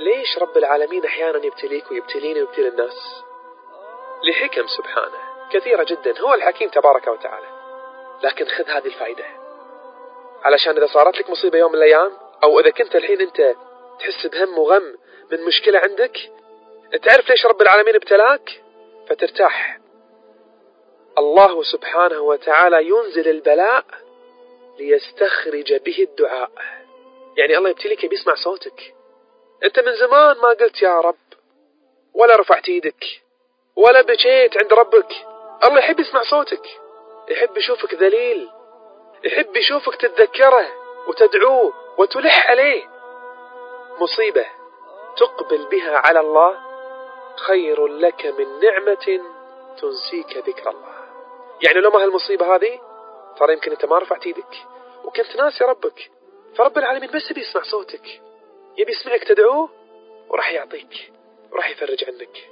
ليش رب العالمين أحيانا يبتليك ويبتليني ويبتلي الناس؟ لحكم سبحانه. كثيرة جدا. هو الحكيم تبارك وتعالى. لكن خذ هذه الفائدة. علشان إذا صارت لك مصيبة يوم من الأيام أو إذا كنت الحين أنت تحس بهم وغم من مشكلة عندك تعرف ليش رب العالمين ابتلاك؟ فترتاح. الله سبحانه وتعالى ينزل البلاء ليستخرج به الدعاء. يعني الله يبتليك بيسمع صوتك. أنت من زمان ما قلت يا رب ولا رفعت إيدك ولا بكيت عند ربك. الله يحب يسمع صوتك يحب يشوفك ذليل يحب يشوفك تتذكره وتدعوه وتلح عليه. مصيبة تقبل بها على الله خير لك من نعمة تنسيك ذكر الله. يعني لو ما هالمصيبة هذه ترى يمكن أنت ما رفعت إيدك وكنت ناسي ربك. فرب العالمين بس بيسمع صوتك. يبي يسمعك تدعوه وراح يعطيك وراح يفرج عنك.